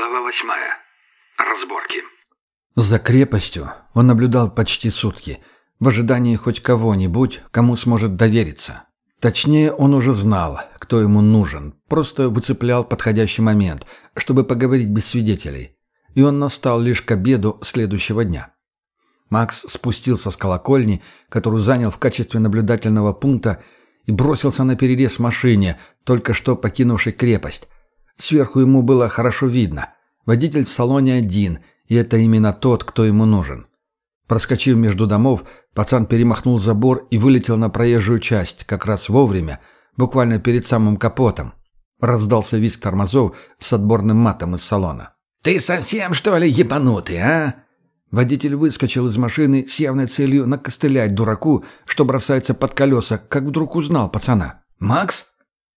Глава восьмая. Разборки. За крепостью он наблюдал почти сутки, в ожидании хоть кого-нибудь, кому сможет довериться. Точнее, он уже знал, кто ему нужен, просто выцеплял подходящий момент, чтобы поговорить без свидетелей. И он настал лишь к обеду следующего дня. Макс спустился с колокольни, которую занял в качестве наблюдательного пункта, и бросился на перерез машине, только что покинувшей крепость. Сверху ему было хорошо видно. Водитель в салоне один, и это именно тот, кто ему нужен. Проскочив между домов, пацан перемахнул забор и вылетел на проезжую часть, как раз вовремя, буквально перед самым капотом. Раздался визг тормозов с отборным матом из салона. «Ты совсем, что ли, ебанутый, а?» Водитель выскочил из машины с явной целью накостылять дураку, что бросается под колеса, как вдруг узнал пацана. «Макс?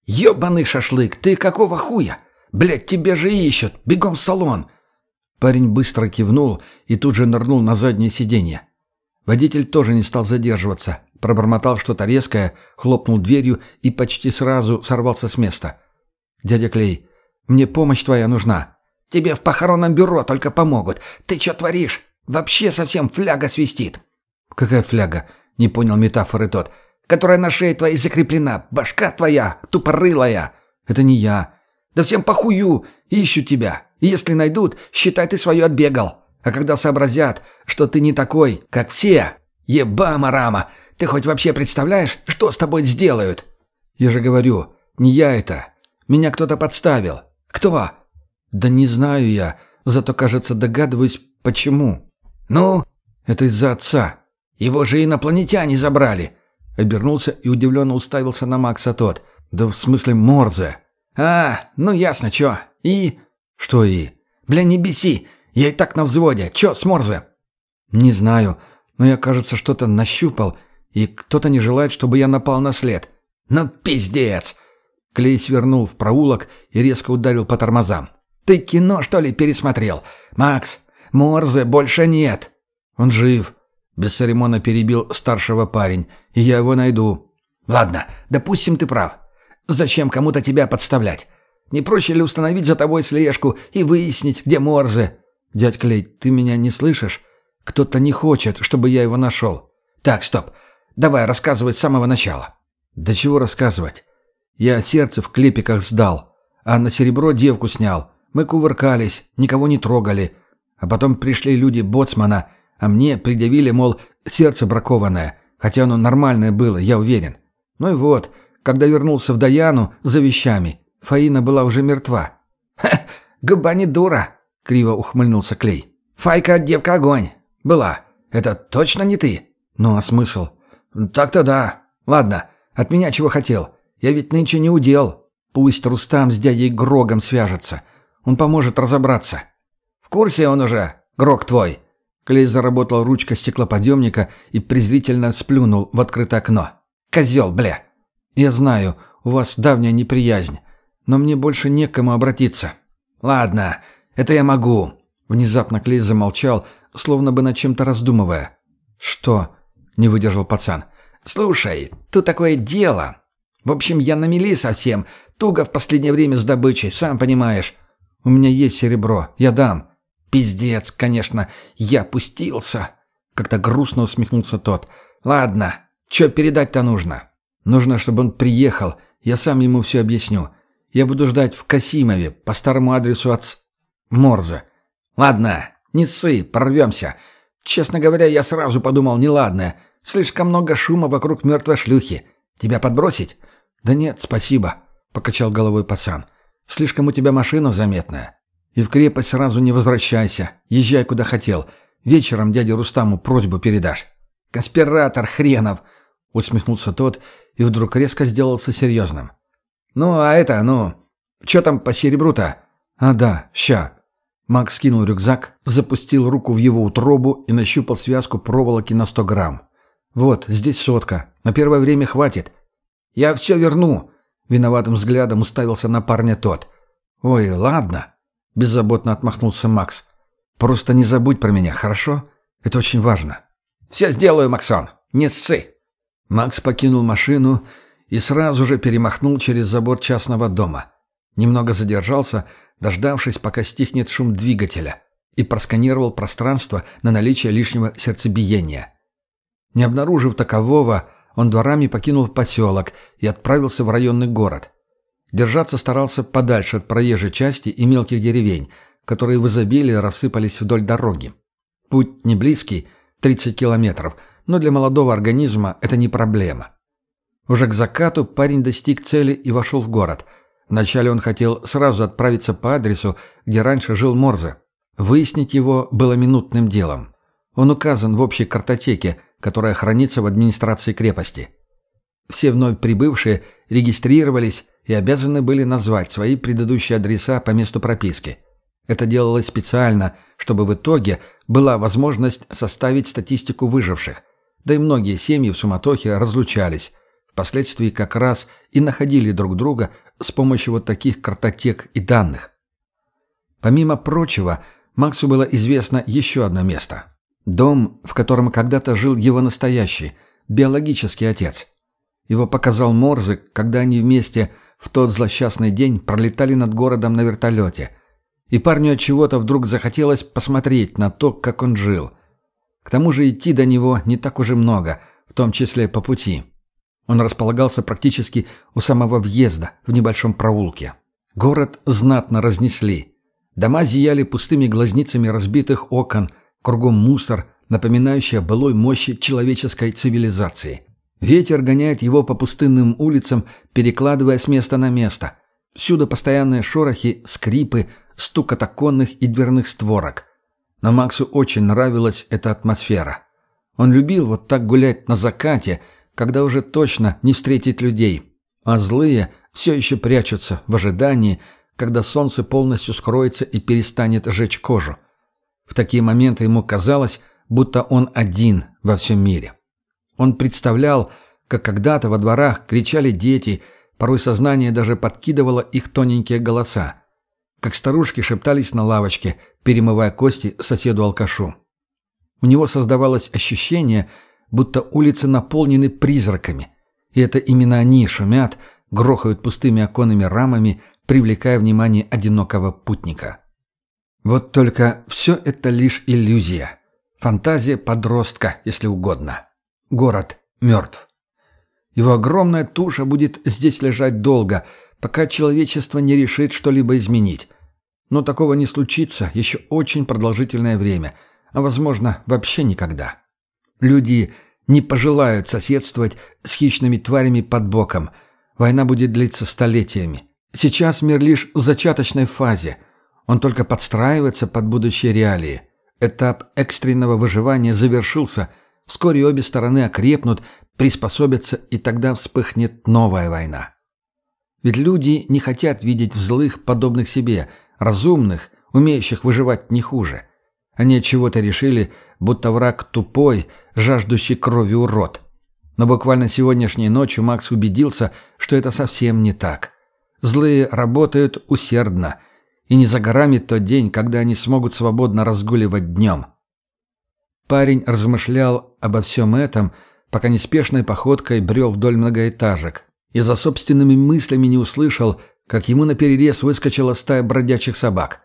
Ебаный шашлык, ты какого хуя? Блядь, тебя же ищут! Бегом в салон!» Парень быстро кивнул и тут же нырнул на заднее сиденье. Водитель тоже не стал задерживаться, пробормотал что-то резкое, хлопнул дверью и почти сразу сорвался с места. «Дядя Клей, мне помощь твоя нужна». «Тебе в похоронном бюро только помогут. Ты что творишь? Вообще совсем фляга свистит». «Какая фляга?» — не понял метафоры тот. «Которая на шее твоей закреплена. Башка твоя, тупорылая». «Это не я». «Да всем похую. Ищут тебя. Если найдут, считай, ты свое отбегал. А когда сообразят, что ты не такой, как все, ебама-рама, ты хоть вообще представляешь, что с тобой сделают?» «Я же говорю, не я это. Меня кто-то подставил». «Кто?» «Да не знаю я, зато, кажется, догадываюсь, почему». «Ну?» «Это из-за отца. Его же инопланетяне забрали». Обернулся и удивленно уставился на Макса тот. «Да в смысле Морзе». «А, ну ясно, чё. И...» «Что и?» «Бля, не беси. Я и так на взводе. Чё с Морзе?» «Не знаю, но я, кажется, что-то нащупал, и кто-то не желает, чтобы я напал на след». «Ну, пиздец!» Клей свернул в проулок и резко ударил по тормозам. «Ты кино, что ли, пересмотрел? Макс, Морзе больше нет!» «Он жив!» — без церемона перебил старшего парень. «И я его найду». «Ладно, допустим, ты прав. Зачем кому-то тебя подставлять? Не проще ли установить за тобой слежку и выяснить, где Морзе?» «Дядь Клей, ты меня не слышишь? Кто-то не хочет, чтобы я его нашел». «Так, стоп. Давай рассказывай с самого начала». «Да чего рассказывать? Я сердце в клепиках сдал, а на серебро девку снял. Мы кувыркались, никого не трогали. А потом пришли люди боцмана, а мне предъявили, мол, сердце бракованное, хотя оно нормальное было, я уверен. Ну и вот, когда вернулся в Даяну за вещами, Фаина была уже мертва. «Ха, губа не дура!» — криво ухмыльнулся Клей. «Файка, девка, огонь! Была. Это точно не ты?» «Ну а смысл?» «Так-то да. Ладно, от меня чего хотел? Я ведь нынче не удел. Пусть Рустам с дядей Грогом свяжется. Он поможет разобраться. В курсе он уже, Грог твой?» Клей заработал ручка стеклоподъемника и презрительно сплюнул в открытое окно. «Козел, бля!» «Я знаю, у вас давняя неприязнь, но мне больше не к кому обратиться». «Ладно, это я могу». Внезапно Клей замолчал, словно бы над чем-то раздумывая. «Что?» — не выдержал пацан. «Слушай, тут такое дело. В общем, я на мели совсем. Туго в последнее время с добычей, сам понимаешь. У меня есть серебро, я дам». «Пиздец, конечно, я пустился». Как-то грустно усмехнулся тот. «Ладно, что передать-то нужно?» «Нужно, чтобы он приехал. Я сам ему все объясню. Я буду ждать в Касимове, по старому адресу от... Морзе». «Ладно, не ссы, прорвемся. Честно говоря, я сразу подумал неладное. Слишком много шума вокруг мертвой шлюхи. Тебя подбросить?» «Да нет, спасибо», — покачал головой пацан. «Слишком у тебя машина заметная. И в крепость сразу не возвращайся. Езжай куда хотел. Вечером дяде Рустаму просьбу передашь». «Конспиратор хренов!» — усмехнулся тот и вдруг резко сделался серьезным. «Ну, а это, ну... Че там по серебру-то?» «А да, ща». Макс скинул рюкзак, запустил руку в его утробу и нащупал связку проволоки на сто грамм. «Вот, здесь сотка. На первое время хватит». «Я все верну!» Виноватым взглядом уставился на парня тот. «Ой, ладно», — беззаботно отмахнулся Макс. «Просто не забудь про меня, хорошо? Это очень важно». «Все сделаю, Максон. Не ссы». Макс покинул машину и сразу же перемахнул через забор частного дома. Немного задержался, дождавшись, пока стихнет шум двигателя, и просканировал пространство на наличие лишнего сердцебиения. Не обнаружив такового, он дворами покинул поселок и отправился в районный город. Держаться старался подальше от проезжей части и мелких деревень, которые в изобилии рассыпались вдоль дороги. Путь не близкий, 30 километров, но для молодого организма это не проблема. Уже к закату парень достиг цели и вошел в город. Вначале он хотел сразу отправиться по адресу, где раньше жил Морзе. Выяснить его было минутным делом. Он указан в общей картотеке, которая хранится в администрации крепости. Все вновь прибывшие регистрировались и обязаны были назвать свои предыдущие адреса по месту прописки. Это делалось специально, чтобы в итоге была возможность составить статистику выживших. Да и многие семьи в суматохе разлучались. Впоследствии как раз и находили друг друга с помощью вот таких картотек и данных. Помимо прочего, Максу было известно еще одно место. Дом, в котором когда-то жил его настоящий, биологический отец. Его показал Морзе, когда они вместе в тот злосчастный день пролетали над городом на вертолете. И парню от чего-то вдруг захотелось посмотреть на то, как он жил. К тому же идти до него не так уже много, в том числе по пути. Он располагался практически у самого въезда, в небольшом проулке. Город знатно разнесли. Дома зияли пустыми глазницами разбитых окон – Кругом мусор, напоминающий о былой мощи человеческой цивилизации. Ветер гоняет его по пустынным улицам, перекладывая с места на место. Всюду постоянные шорохи, скрипы, стук от оконных и дверных створок. Но Максу очень нравилась эта атмосфера. Он любил вот так гулять на закате, когда уже точно не встретить людей. А злые все еще прячутся в ожидании, когда солнце полностью скроется и перестанет жечь кожу. В такие моменты ему казалось, будто он один во всем мире. Он представлял, как когда-то во дворах кричали дети, порой сознание даже подкидывало их тоненькие голоса. Как старушки шептались на лавочке, перемывая кости соседу-алкашу. У него создавалось ощущение, будто улицы наполнены призраками, и это именно они шумят, грохают пустыми оконными рамами, привлекая внимание одинокого путника. Вот только все это лишь иллюзия. Фантазия подростка, если угодно. Город мертв. Его огромная туша будет здесь лежать долго, пока человечество не решит что-либо изменить. Но такого не случится еще очень продолжительное время, а, возможно, вообще никогда. Люди не пожелают соседствовать с хищными тварями под боком. Война будет длиться столетиями. Сейчас мир лишь в зачаточной фазе – он только подстраивается под будущие реалии. Этап экстренного выживания завершился. Вскоре обе стороны окрепнут, приспособятся, и тогда вспыхнет новая война. Ведь люди не хотят видеть злых, подобных себе, разумных, умеющих выживать не хуже. Они от чего-то решили, будто враг тупой, жаждущий крови урод. Но буквально сегодняшней ночью Макс убедился, что это совсем не так. Злые работают усердно – и не за горами тот день, когда они смогут свободно разгуливать днем. Парень размышлял обо всем этом, пока неспешной походкой брел вдоль многоэтажек, и за собственными мыслями не услышал, как ему наперерез выскочила стая бродячих собак.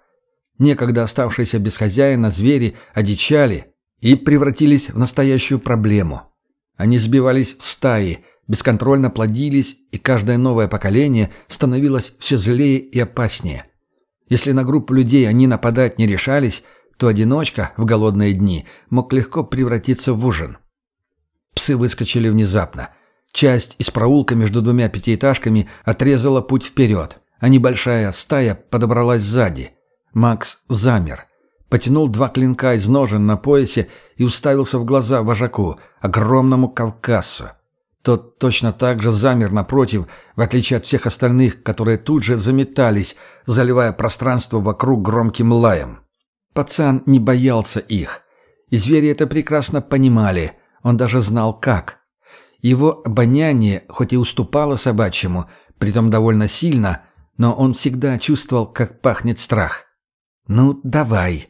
Некогда оставшиеся без хозяина звери одичали и превратились в настоящую проблему. Они сбивались в стаи, бесконтрольно плодились, и каждое новое поколение становилось все злее и опаснее. Если на группу людей они нападать не решались, то одиночка в голодные дни мог легко превратиться в ужин. Псы выскочили внезапно. Часть из проулка между двумя пятиэтажками отрезала путь вперед, а небольшая стая подобралась сзади. Макс замер. Потянул два клинка из ножен на поясе и уставился в глаза вожаку, огромному кавказцу. Тот точно так же замер напротив, в отличие от всех остальных, которые тут же заметались, заливая пространство вокруг громким лаем. Пацан не боялся их. И звери это прекрасно понимали, он даже знал как. Его обоняние, хоть и уступало собачьему, притом довольно сильно, но он всегда чувствовал, как пахнет страх. «Ну, давай!»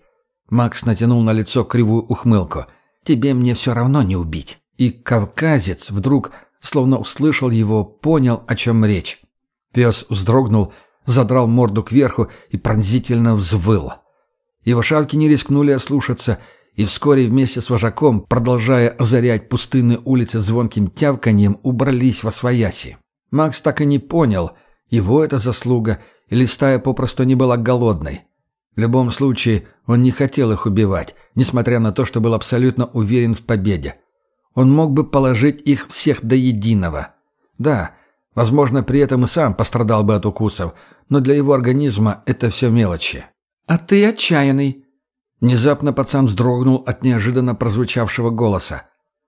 Макс натянул на лицо кривую ухмылку. «Тебе мне все равно не убить». И кавказец вдруг словно услышал его, понял, о чем речь. Пес вздрогнул, задрал морду кверху и пронзительно взвыл. Его шавки не рискнули ослушаться, и вскоре вместе с вожаком, продолжая озарять пустынные улицы звонким тявканьем, убрались во свояси. Макс так и не понял, его это заслуга, или стая попросту не была голодной. В любом случае, он не хотел их убивать, несмотря на то, что был абсолютно уверен в победе. Он мог бы положить их всех до единого. Да, возможно, при этом и сам пострадал бы от укусов, но для его организма это все мелочи. «А ты отчаянный!» Внезапно пацан вздрогнул от неожиданно прозвучавшего голоса.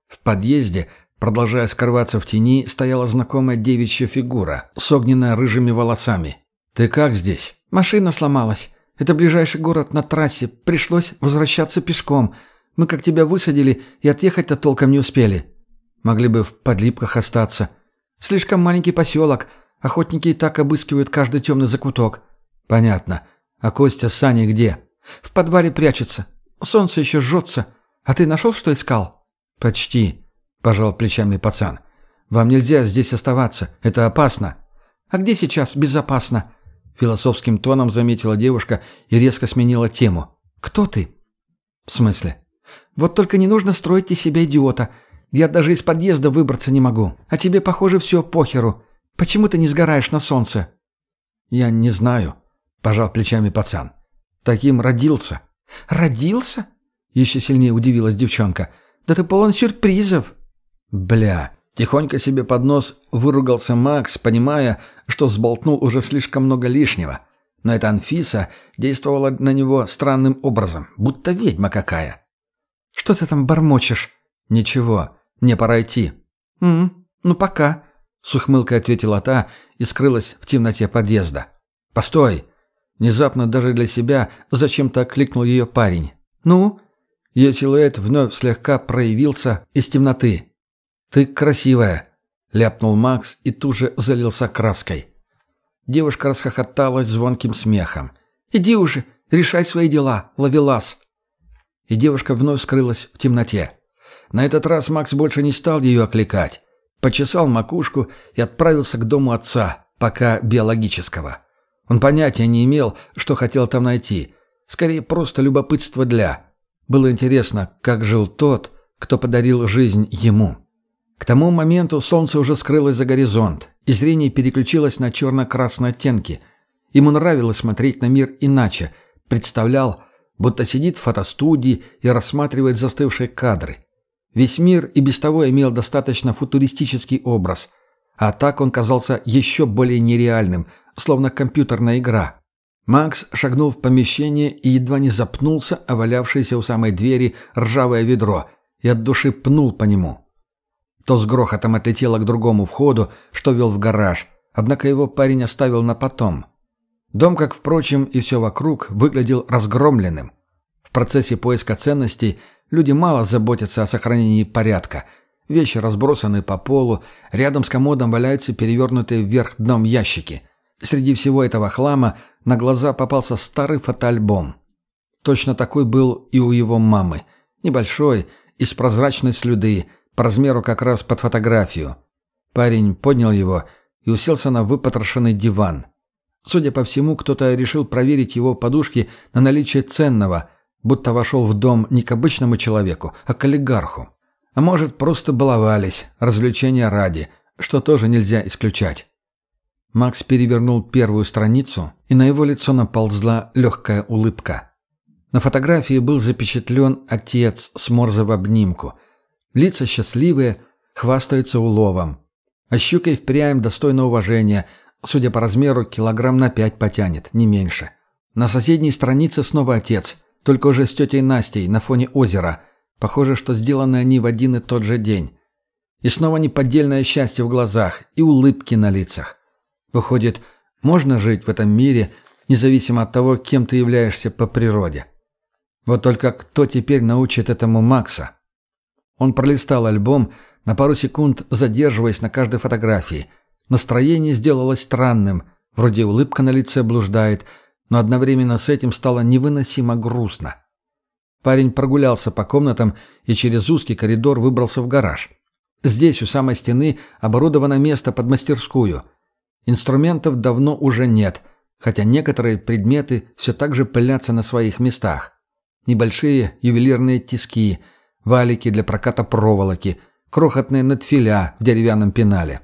В подъезде, продолжая скрываться в тени, стояла знакомая девичья фигура с огненно-рыжими волосами. «Ты как здесь?» «Машина сломалась. Это ближайший город на трассе. Пришлось возвращаться пешком. Мы как тебя высадили и отъехать-то толком не успели». «Могли бы в подлипках остаться». «Слишком маленький поселок. Охотники и так обыскивают каждый темный закуток». «Понятно. А Костя с Саней где?» В подвале прячется. Солнце еще жжется. А ты нашел, что искал?» «Почти», — пожал плечами пацан. «Вам нельзя здесь оставаться. Это опасно». «А где сейчас безопасно?» Философским тоном заметила девушка и резко сменила тему. «Кто ты?» «В смысле?» «Вот только не нужно строить из себя идиота. Я даже из подъезда выбраться не могу. А тебе, похоже, все похеру. Почему ты не сгораешь на солнце?» «Я не знаю», — пожал плечами пацан. Таким родился». «Родился?» — еще сильнее удивилась девчонка. «Да ты полон сюрпризов». «Бля». Тихонько себе под нос выругался Макс, понимая, что сболтнул уже слишком много лишнего. Но эта Анфиса действовала на него странным образом, будто ведьма какая. «Что ты там бормочешь?» «Ничего, мне пора идти». «М ну пока», — с ухмылкой ответила та и скрылась в темноте подъезда. «Постой!» Внезапно даже для себя зачем-то окликнул ее парень. «Ну?» Ее силуэт вновь слегка проявился из темноты. «Ты красивая», — ляпнул Макс и тут же залился краской. Девушка расхохоталась звонким смехом. «Иди уже, решай свои дела, ловелас!» И девушка вновь скрылась в темноте. На этот раз Макс больше не стал ее окликать. Почесал макушку и отправился к дому отца, пока биологического. Он понятия не имел, что хотел там найти. Скорее, просто любопытство для. Было интересно, как жил тот, кто подарил жизнь ему. К тому моменту солнце уже скрылось за горизонт, и зрение переключилось на черно-красные оттенки. Ему нравилось смотреть на мир иначе. Представлял, будто сидит в фотостудии и рассматривает застывшие кадры. Весь мир и без того имел достаточно футуристический образ. А так он казался еще более нереальным, словно компьютерная игра. Макс шагнул в помещение и едва не запнулся о валявшееся у самой двери ржавое ведро и от души пнул по нему. То с грохотом отлетело к другому входу, что вел в гараж, однако его парень оставил на потом. Дом, как, впрочем, и все вокруг, выглядел разгромленным. В процессе поиска ценностей люди мало заботятся о сохранении порядка. Вещи разбросаны по полу, рядом с комодом валяются перевернутые вверх дном ящики – Среди всего этого хлама на глаза попался старый фотоальбом. Точно такой был и у его мамы. Небольшой, из прозрачной слюды, по размеру как раз под фотографию. Парень поднял его и уселся на выпотрошенный диван. Судя по всему, кто-то решил проверить его подушки на наличие ценного, будто вошел в дом не к обычному человеку, а к олигарху. А может, просто баловались, развлечения ради, что тоже нельзя исключать. Макс перевернул первую страницу, и на его лицо наползла легкая улыбка. На фотографии был запечатлен отец с Морзе в обнимку. Лица счастливые, хвастаются уловом. А щукой впрямь достойно уважения, судя по размеру, килограмм на пять потянет, не меньше. На соседней странице снова отец, только уже с тетей Настей на фоне озера. Похоже, что сделаны они в один и тот же день. И снова неподдельное счастье в глазах и улыбки на лицах. Выходит, можно жить в этом мире, независимо от того, кем ты являешься по природе. Вот только кто теперь научит этому Макса? Он пролистал альбом, на пару секунд задерживаясь на каждой фотографии. Настроение сделалось странным, вроде улыбка на лице блуждает, но одновременно с этим стало невыносимо грустно. Парень прогулялся по комнатам и через узкий коридор выбрался в гараж. Здесь, у самой стены, оборудовано место под мастерскую – Инструментов давно уже нет. хотя некоторые предметы все так же пылятся на своих местах. Небольшие ювелирные тиски, валики для проката проволоки, крохотные надфиля в деревянном пенале.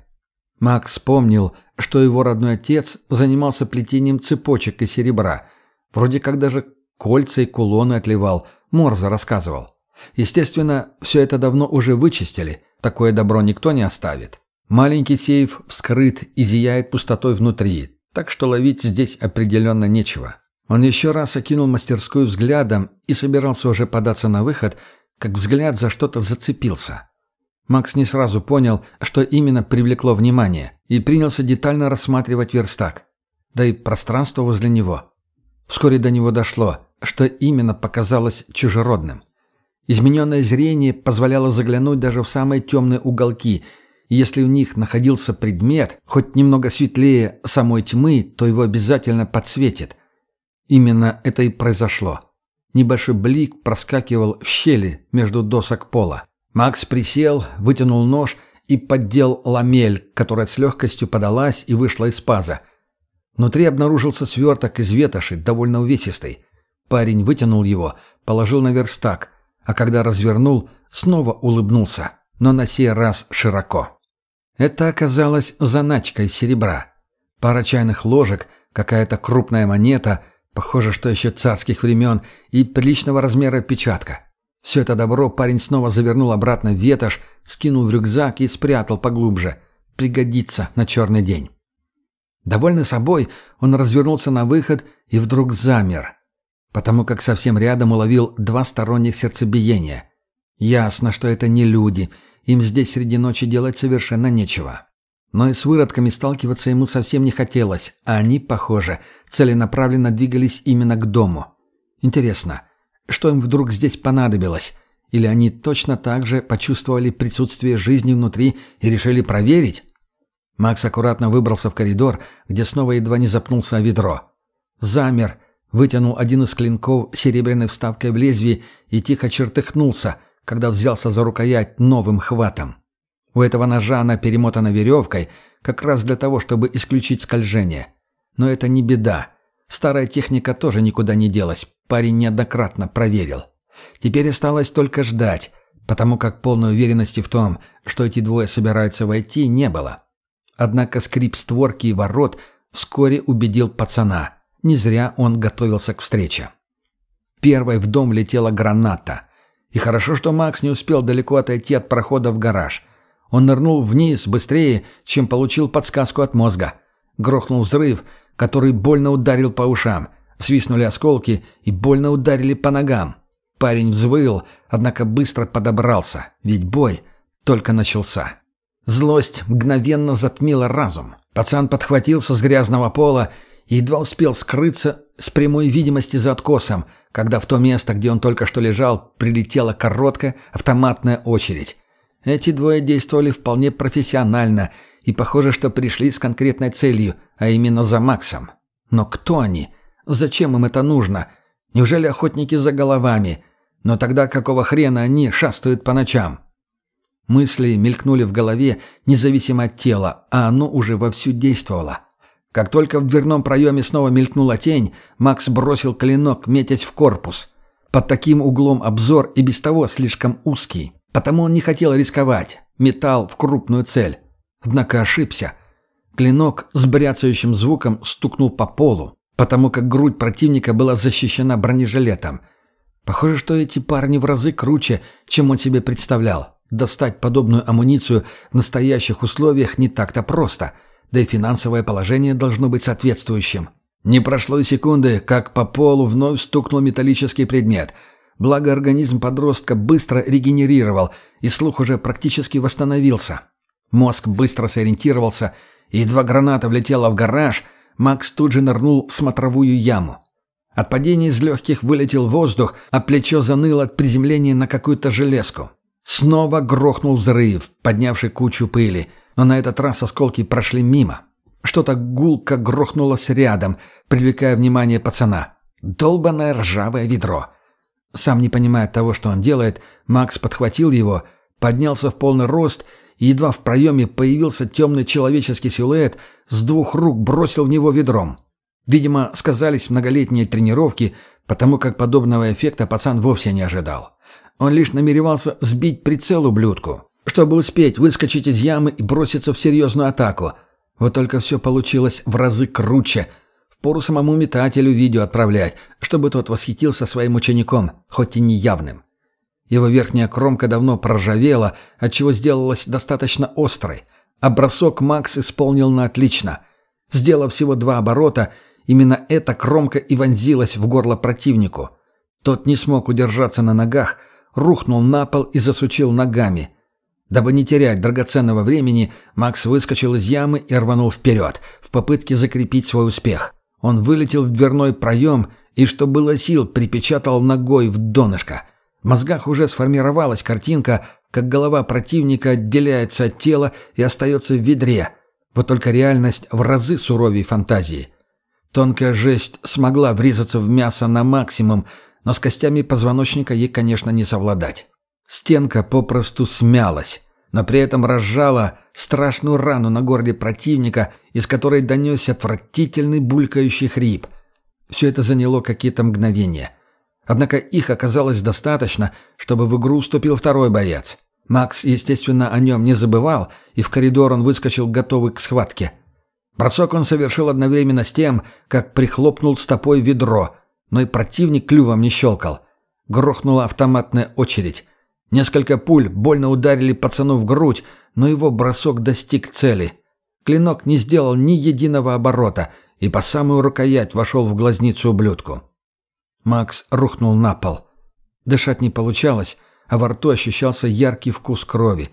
Макс вспомнил, что его родной отец занимался плетением цепочек из серебра. Вроде как даже кольца и кулоны отливал, Морза рассказывал. Естественно, все это давно уже вычистили, такое добро никто не оставит. Маленький сейф вскрыт и зияет пустотой внутри, так что ловить здесь определенно нечего. Он еще раз окинул мастерскую взглядом и собирался уже податься на выход, как взгляд за что-то зацепился. Макс не сразу понял, что именно привлекло внимание, и принялся детально рассматривать верстак, да и пространство возле него. Вскоре до него дошло, что именно показалось чужеродным. Измененное зрение позволяло заглянуть даже в самые темные уголки, и если в них находился предмет, хоть немного светлее самой тьмы, то его обязательно подсветит. Именно это и произошло. Небольшой блик проскакивал в щели между досок пола. Макс присел, вытянул нож и поддел ламель, которая с легкостью подалась и вышла из паза. Внутри обнаружился сверток из ветоши, довольно увесистый. Парень вытянул его, положил на верстак, а когда развернул, снова улыбнулся, но на сей раз широко. Это оказалось заначкой серебра. Пара чайных ложек, какая-то крупная монета, похоже, что еще царских времен, и приличного размера печатка. Все это добро парень снова завернул обратно в ветошь, скинул в рюкзак и спрятал поглубже. Пригодится на черный день. Довольный собой, он развернулся на выход и вдруг замер потому как совсем рядом уловил два сторонних сердцебиения. Ясно, что это не люди, им здесь среди ночи делать совершенно нечего. Но и с выродками сталкиваться ему совсем не хотелось, а они, похоже, целенаправленно двигались именно к дому. Интересно, что им вдруг здесь понадобилось? Или они точно так же почувствовали присутствие жизни внутри и решили проверить? Макс аккуратно выбрался в коридор, где снова едва не запнулся о ведро. Замер, вытянул один из клинков серебряной вставкой в лезвие и тихо чертыхнулся, когда взялся за рукоять новым хватом. У этого ножа она перемотана веревкой, как раз для того, чтобы исключить скольжение. Но это не беда. Старая техника тоже никуда не делась, парень неоднократно проверил. Теперь осталось только ждать, потому как полной уверенности в том, что эти двое собираются войти, не было. Однако скрип створки и ворот вскоре убедил пацана – не зря он готовился к встрече. Первой в дом летела граната. И хорошо, что Макс не успел далеко отойти от прохода в гараж. Он нырнул вниз быстрее, чем получил подсказку от мозга. Грохнул взрыв, который больно ударил по ушам. Свистнули осколки и больно ударили по ногам. Парень взвыл, однако быстро подобрался, ведь бой только начался. Злость мгновенно затмила разум. Пацан подхватился с грязного пола едва успел скрыться с прямой видимости за откосом, когда в то место, где он только что лежал, прилетела короткая автоматная очередь. Эти двое действовали вполне профессионально и похоже, что пришли с конкретной целью, а именно за Максом. Но кто они? Зачем им это нужно? Неужели охотники за головами? Но тогда какого хрена они шастают по ночам? Мысли мелькнули в голове, независимо от тела, а оно уже вовсю действовало. Как только в дверном проеме снова мелькнула тень, Макс бросил клинок, метясь в корпус. Под таким углом обзор и без того слишком узкий. Потому он не хотел рисковать. Металл в крупную цель. Однако ошибся. Клинок с бряцающим звуком стукнул по полу, потому как грудь противника была защищена бронежилетом. Похоже, что эти парни в разы круче, чем он себе представлял. Достать подобную амуницию в настоящих условиях не так-то просто – да и финансовое положение должно быть соответствующим. Не прошло и секунды, как по полу вновь стукнул металлический предмет. Благо организм подростка быстро регенерировал, и слух уже практически восстановился. Мозг быстро сориентировался, и едва граната влетела в гараж, Макс тут же нырнул в смотровую яму. От падения из легких вылетел воздух, а плечо заныло от приземления на какую-то железку. Снова грохнул взрыв, поднявший кучу пыли – но на этот раз осколки прошли мимо. Что-то гулко грохнулось рядом, привлекая внимание пацана. Долбанное ржавое ведро. Сам не понимая того, что он делает, Макс подхватил его, поднялся в полный рост и едва в проеме появился темный человеческий силуэт, с двух рук бросил в него ведром. Видимо, сказались многолетние тренировки, потому как подобного эффекта пацан вовсе не ожидал. Он лишь намеревался сбить прицел ублюдку, чтобы успеть выскочить из ямы и броситься в серьезную атаку. Вот только все получилось в разы круче. Впору самому метателю видео отправлять, чтобы тот восхитился своим учеником, хоть и неявным. Его верхняя кромка давно проржавела, отчего сделалась достаточно острой, а бросок Макс исполнил на отлично. Сделав всего два оборота, именно эта кромка и вонзилась в горло противнику. Тот не смог удержаться на ногах, рухнул на пол и засучил ногами. Дабы не терять драгоценного времени, Макс выскочил из ямы и рванул вперед, в попытке закрепить свой успех. Он вылетел в дверной проем и, что было сил, припечатал ногой в донышко. В мозгах уже сформировалась картинка, как голова противника отделяется от тела и остается в ведре. Вот только реальность в разы суровей фантазии. Тонкая жесть смогла врезаться в мясо на максимум, но с костями позвоночника ей, конечно, не совладать. Стенка попросту смялась, но при этом разжала страшную рану на горле противника, из которой донесся отвратительный булькающий хрип. Все это заняло какие-то мгновения. Однако их оказалось достаточно, чтобы в игру уступил второй боец. Макс, естественно, о нем не забывал, и в коридор он выскочил готовый к схватке. Бросок он совершил одновременно с тем, как прихлопнул стопой ведро – но и противник клювом не щелкал. Грохнула автоматная очередь. Несколько пуль больно ударили пацану в грудь, но его бросок достиг цели. Клинок не сделал ни единого оборота и по самую рукоять вошел в глазницу ублюдку. Макс рухнул на пол. Дышать не получалось, а во рту ощущался яркий вкус крови.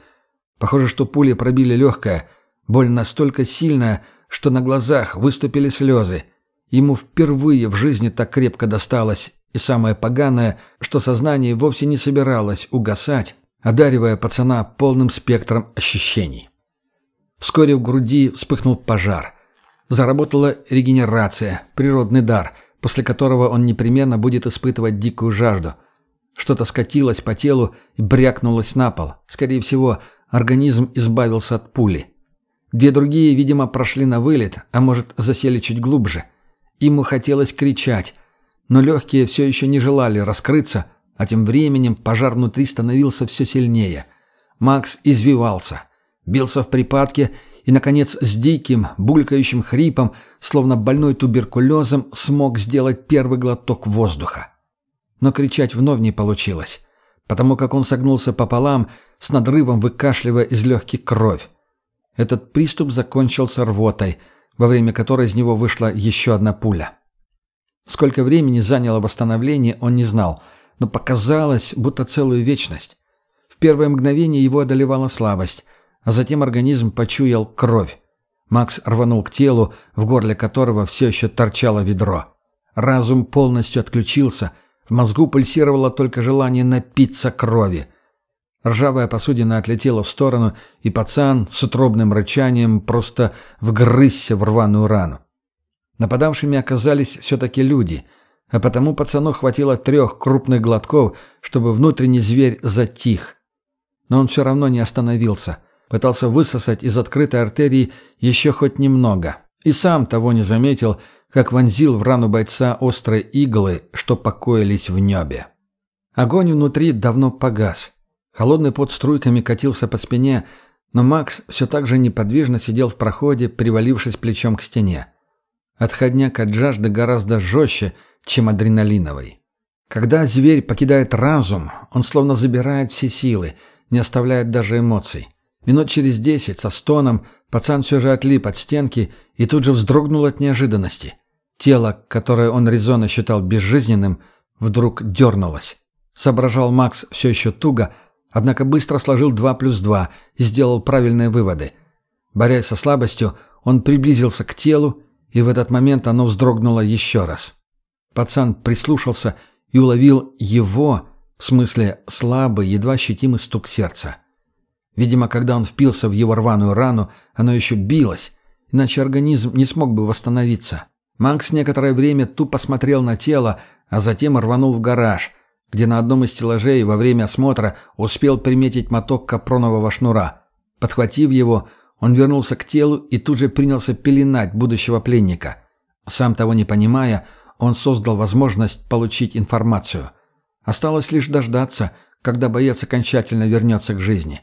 Похоже, что пули пробили легкое. Боль настолько сильная, что на глазах выступили слезы. Ему впервые в жизни так крепко досталось, и самое поганое, что сознание вовсе не собиралось угасать, одаривая пацана полным спектром ощущений. Вскоре в груди вспыхнул пожар. Заработала регенерация, природный дар, после которого он непременно будет испытывать дикую жажду. Что-то скатилось по телу и брякнулось на пол. Скорее всего, организм избавился от пули. Две другие, видимо, прошли на вылет, а может, засели чуть глубже. Ему хотелось кричать, но легкие все еще не желали раскрыться, а тем временем пожар внутри становился все сильнее. Макс извивался, бился в припадке и, наконец, с диким, булькающим хрипом, словно больной туберкулезом, смог сделать первый глоток воздуха. Но кричать вновь не получилось, потому как он согнулся пополам, с надрывом выкашливая из легких кровь. Этот приступ закончился рвотой – во время которой из него вышла еще одна пуля. Сколько времени заняло восстановление, он не знал, но показалось, будто целую вечность. В первое мгновение его одолевала слабость, а затем организм почуял кровь. Макс рванул к телу, в горле которого все еще торчало ведро. Разум полностью отключился, в мозгу пульсировало только желание напиться крови. Ржавая посудина отлетела в сторону, и пацан с утробным рычанием просто вгрызся в рваную рану. Нападавшими оказались все-таки люди, а потому пацану хватило трех крупных глотков, чтобы внутренний зверь затих. Но он все равно не остановился, пытался высосать из открытой артерии еще хоть немного, и сам того не заметил, как вонзил в рану бойца острые иглы, что покоились в небе. Огонь внутри давно погас. Холодный пот струйками катился по спине, но Макс все так же неподвижно сидел в проходе, привалившись плечом к стене. Отходняк от жажды гораздо жестче, чем адреналиновый. Когда зверь покидает разум, он словно забирает все силы, не оставляет даже эмоций. Минут через десять со стоном пацан все же отлип от стенки и тут же вздрогнул от неожиданности. Тело, которое он резонно считал безжизненным, вдруг дернулось. Соображал Макс все еще туго, Однако быстро сложил 2 плюс 2 и сделал правильные выводы. Борясь со слабостью, он приблизился к телу, и в этот момент оно вздрогнуло еще раз. Пацан прислушался и уловил его, в смысле слабый, едва ощутимый стук сердца. Видимо, когда он впился в его рваную рану, оно еще билось, иначе организм не смог бы восстановиться. Макс некоторое время тупо смотрел на тело, а затем рванул в гараж – где на одном из стеллажей во время осмотра успел приметить моток капронового шнура. Подхватив его, он вернулся к телу и тут же принялся пеленать будущего пленника. Сам того не понимая, он создал возможность получить информацию. Осталось лишь дождаться, когда боец окончательно вернется к жизни.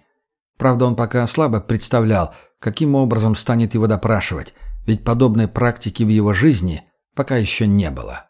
Правда, он пока слабо представлял, каким образом станет его допрашивать, ведь подобной практики в его жизни пока еще не было.